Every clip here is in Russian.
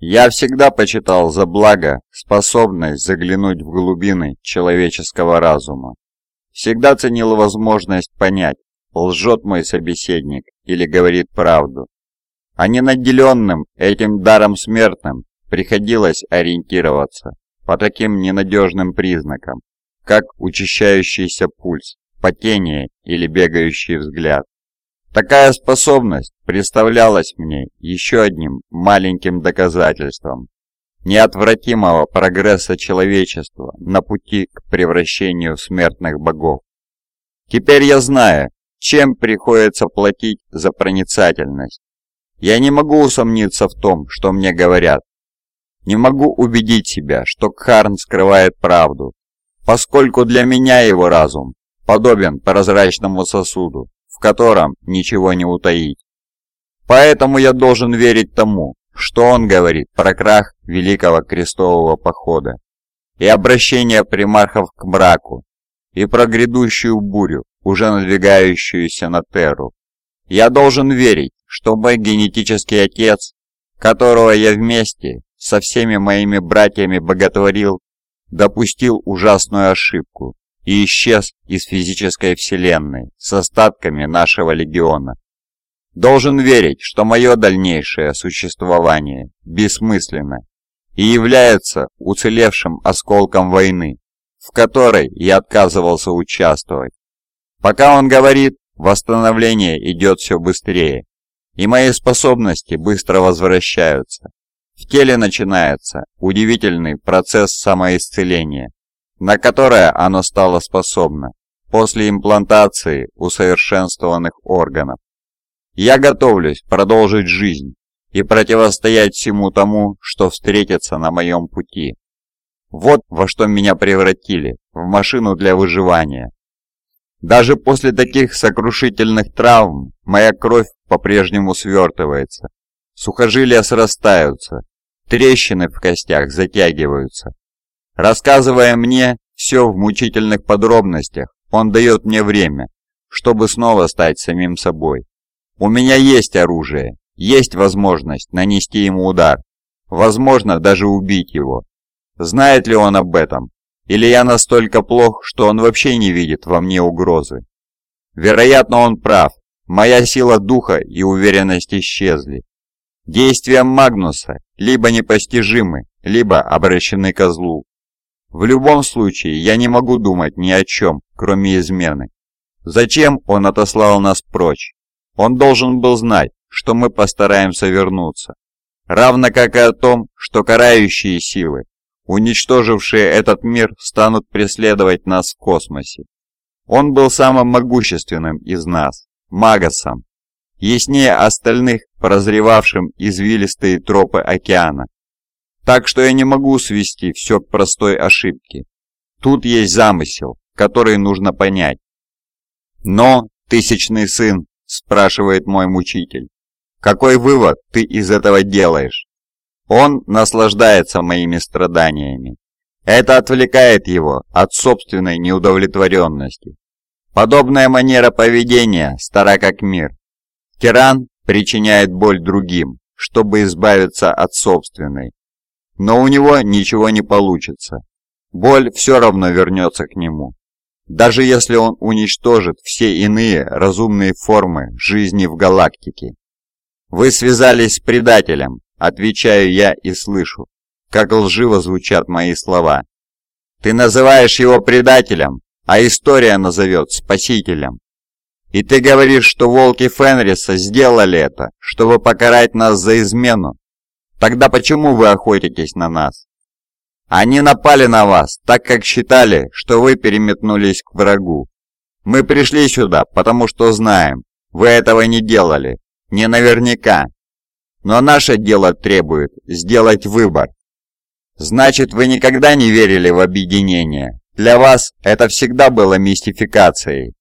Я всегда почитал за благо способность заглянуть в глубины человеческого разума. Всегда ценил возможность понять, лжет мой собеседник или говорит правду. А ненаделенным этим даром смертным приходилось ориентироваться по таким ненадежным признакам, как учащающийся пульс, потение или бегающий взгляд. Такая способность представлялась мне еще одним маленьким доказательством неотвратимого прогресса человечества на пути к превращению смертных богов. Теперь я знаю, чем приходится платить за проницательность. Я не могу усомниться в том, что мне говорят. Не могу убедить себя, что Кхарн скрывает правду, поскольку для меня его разум подобен прозрачному сосуду, в котором ничего не утаить. Поэтому я должен верить тому, что он говорит про крах Великого Крестового Похода и обращение примархов к браку, и про грядущую бурю, уже надвигающуюся на Терру. Я должен верить, что мой генетический отец, которого я вместе со всеми моими братьями боготворил, допустил ужасную ошибку и исчез из физической вселенной с остатками нашего легиона. Должен верить, что мое дальнейшее существование бессмысленно и является уцелевшим осколком войны, в которой я отказывался участвовать. Пока он говорит, восстановление идет все быстрее, и мои способности быстро возвращаются. В теле начинается удивительный процесс самоисцеления, на которое оно стало способно после имплантации усовершенствованных органов. Я готовлюсь продолжить жизнь и противостоять всему тому, что встретится на моем пути. Вот во что меня превратили, в машину для выживания. Даже после таких сокрушительных травм моя кровь по-прежнему свертывается. Сухожилия срастаются, трещины в костях затягиваются. Рассказывая мне все в мучительных подробностях, он дает мне время, чтобы снова стать самим собой. У меня есть оружие, есть возможность нанести ему удар, возможно даже убить его. Знает ли он об этом? Или я настолько плох, что он вообще не видит во мне угрозы? Вероятно, он прав. Моя сила духа и уверенность исчезли. Действия Магнуса либо непостижимы, либо обращены ко злу. В любом случае, я не могу думать ни о чем, кроме измены. Зачем он отослал нас прочь? Он должен был знать, что мы постараемся вернуться. Равно как и о том, что карающие силы уничтожившие этот мир, станут преследовать нас в космосе. Он был самым могущественным из нас, Магасом, яснее остальных, прозревавшим извилистые тропы океана. Так что я не могу свести все к простой ошибке. Тут есть замысел, который нужно понять. Но, тысячный сын, спрашивает мой мучитель, какой вывод ты из этого делаешь? Он наслаждается моими страданиями. Это отвлекает его от собственной неудовлетворенности. Подобная манера поведения стара как мир. Тиран причиняет боль другим, чтобы избавиться от собственной. Но у него ничего не получится. Боль все равно вернется к нему. Даже если он уничтожит все иные разумные формы жизни в галактике. Вы связались с предателем, Отвечаю я и слышу, как лживо звучат мои слова. Ты называешь его предателем, а история назовет спасителем. И ты говоришь, что волки Фенриса сделали это, чтобы покарать нас за измену. Тогда почему вы охотитесь на нас? Они напали на вас, так как считали, что вы переметнулись к врагу. Мы пришли сюда, потому что знаем, вы этого не делали. Не наверняка, но наше дело требует сделать выбор. Значит, вы никогда не верили в объединение. Для вас это всегда было мистификацией.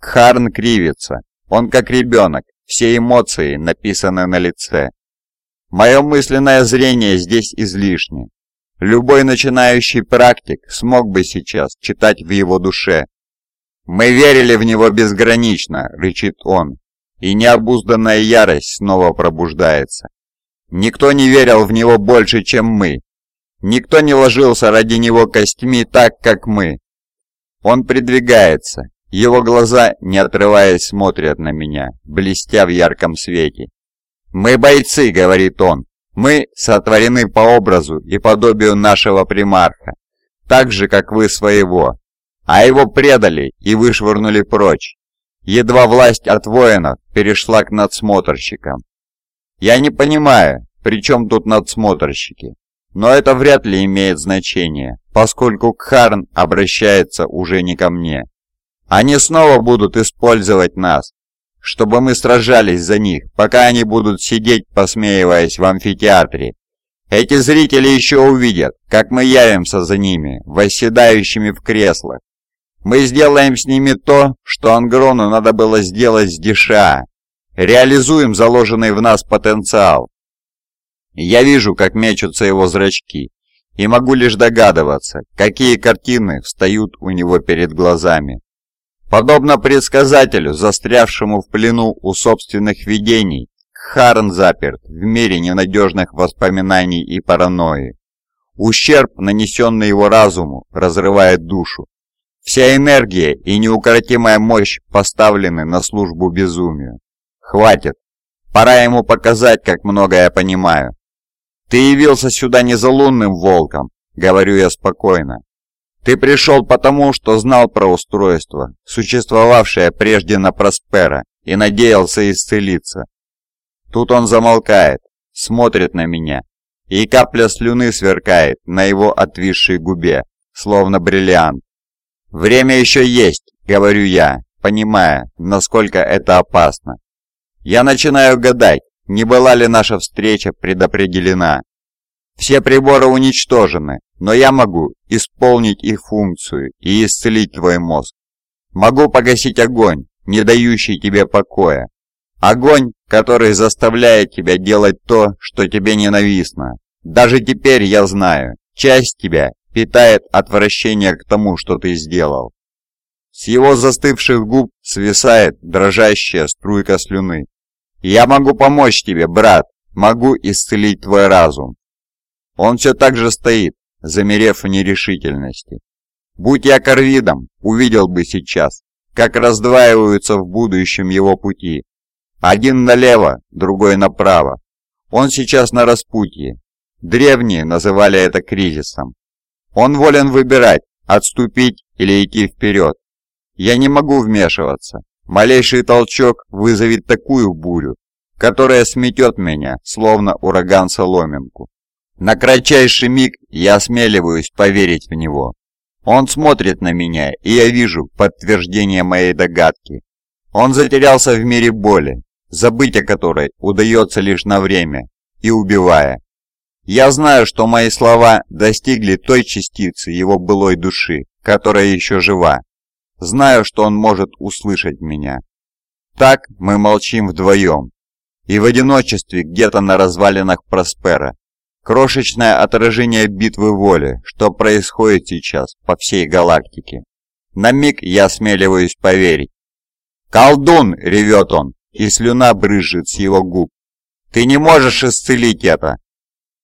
Кхарн кривится. Он как ребенок. Все эмоции написаны на лице. Мое мысленное зрение здесь излишне. Любой начинающий практик смог бы сейчас читать в его душе. «Мы верили в него безгранично», — рычит он и необузданная ярость снова пробуждается. Никто не верил в него больше, чем мы. Никто не ложился ради него костьми так, как мы. Он придвигается. Его глаза, не отрываясь, смотрят на меня, блестя в ярком свете. «Мы бойцы», — говорит он. «Мы сотворены по образу и подобию нашего примарха, так же, как вы своего. А его предали и вышвырнули прочь. Едва власть от воинов перешла к надсмотрщикам. Я не понимаю, при чем тут надсмотрщики. Но это вряд ли имеет значение, поскольку Кхарн обращается уже не ко мне. Они снова будут использовать нас, чтобы мы сражались за них, пока они будут сидеть, посмеиваясь в амфитеатре. Эти зрители еще увидят, как мы явимся за ними, восседающими в креслах. Мы сделаем с ними то, что Ангрону надо было сделать с Диша. Реализуем заложенный в нас потенциал. Я вижу, как мечутся его зрачки, и могу лишь догадываться, какие картины встают у него перед глазами. Подобно предсказателю, застрявшему в плену у собственных видений, Харн заперт в мире ненадежных воспоминаний и паранойи. Ущерб, нанесенный его разуму, разрывает душу. Вся энергия и неукротимая мощь поставлены на службу безумию. Хватит. Пора ему показать, как много я понимаю. Ты явился сюда не за лунным волком, говорю я спокойно. Ты пришел потому, что знал про устройство, существовавшее прежде на Проспера, и надеялся исцелиться. Тут он замолкает, смотрит на меня, и капля слюны сверкает на его отвисшей губе, словно бриллиант. «Время еще есть», — говорю я, понимая, насколько это опасно. Я начинаю гадать, не была ли наша встреча предопределена. Все приборы уничтожены, но я могу исполнить их функцию и исцелить твой мозг. Могу погасить огонь, не дающий тебе покоя. Огонь, который заставляет тебя делать то, что тебе ненавистно. Даже теперь я знаю, часть тебя питает отвращение к тому, что ты сделал. С его застывших губ свисает дрожащая струйка слюны. «Я могу помочь тебе, брат, могу исцелить твой разум». Он все так же стоит, замерев в нерешительности. Будь я корвидом, увидел бы сейчас, как раздваиваются в будущем его пути. Один налево, другой направо. Он сейчас на распутье. Древние называли это кризисом. Он волен выбирать, отступить или идти вперед. Я не могу вмешиваться. Малейший толчок вызовет такую бурю, которая сметет меня, словно ураган соломинку. На кратчайший миг я осмеливаюсь поверить в него. Он смотрит на меня, и я вижу подтверждение моей догадки. Он затерялся в мире боли, забыть о которой удается лишь на время, и убивая. Я знаю, что мои слова достигли той частицы его былой души, которая еще жива. Знаю, что он может услышать меня. Так мы молчим вдвоем. И в одиночестве где-то на развалинах Проспера Крошечное отражение битвы воли, что происходит сейчас по всей галактике. На миг я осмеливаюсь поверить. «Колдун!» — ревет он, и слюна брызжет с его губ. «Ты не можешь исцелить это!»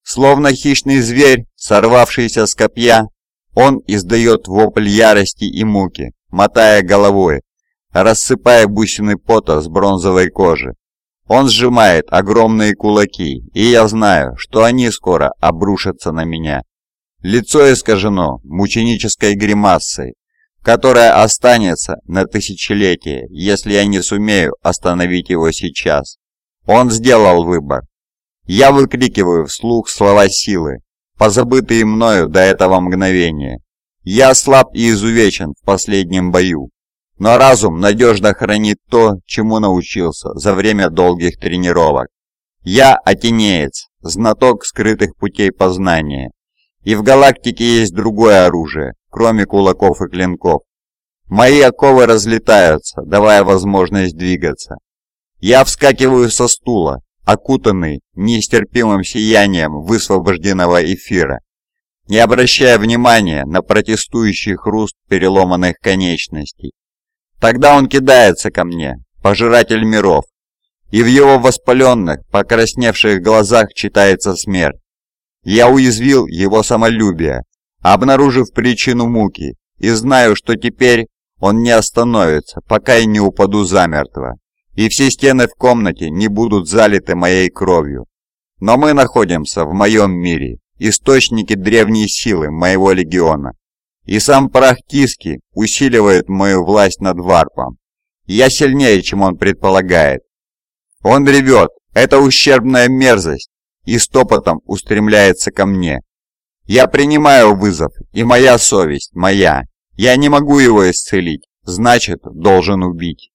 Словно хищный зверь, сорвавшийся с копья, он издает вопль ярости и муки, мотая головой, рассыпая бусины пота с бронзовой кожи. Он сжимает огромные кулаки, и я знаю, что они скоро обрушатся на меня. Лицо искажено мученической гримасой, которая останется на тысячелетие, если я не сумею остановить его сейчас. Он сделал выбор. Я выкрикиваю вслух слова силы, позабытые мною до этого мгновения. Я слаб и изувечен в последнем бою, но разум надежно хранит то, чему научился за время долгих тренировок. Я атенеец, знаток скрытых путей познания. И в галактике есть другое оружие, кроме кулаков и клинков. Мои оковы разлетаются, давая возможность двигаться. Я вскакиваю со стула, окутанный нестерпимым сиянием высвобожденного эфира, не обращая внимания на протестующий хруст переломанных конечностей. Тогда он кидается ко мне, пожиратель миров. и в его воспаленных, покрасневших глазах читается смерть. Я уязвил его самолюбие, обнаружив причину муки, и знаю, что теперь он не остановится, пока я не упаду замертво, и все стены в комнате не будут залиты моей кровью. Но мы находимся в моем мире, источнике древней силы моего легиона, и сам прах киски усиливает мою власть над варпом. Я сильнее, чем он предполагает. Он ревет, это ущербная мерзость, и стопотом устремляется ко мне. Я принимаю вызов, и моя совесть моя. Я не могу его исцелить, значит, должен убить.